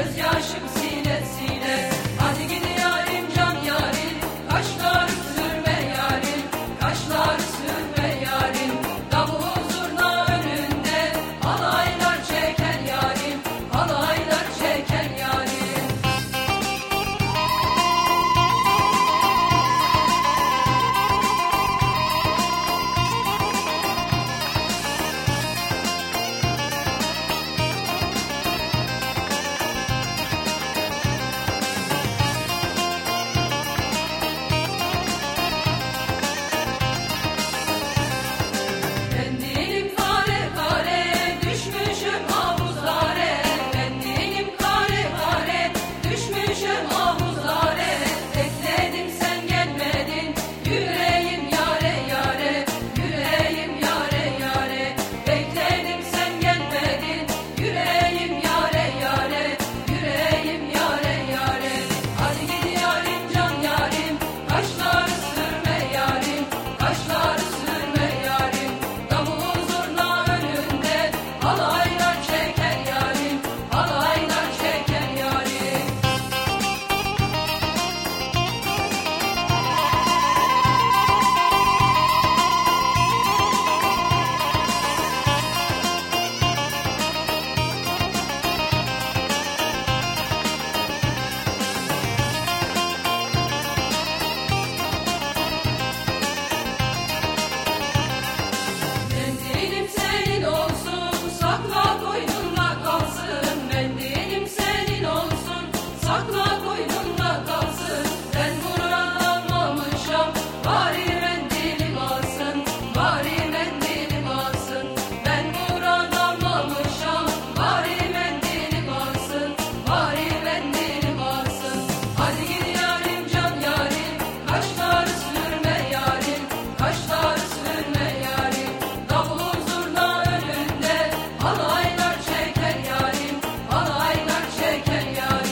Cause you're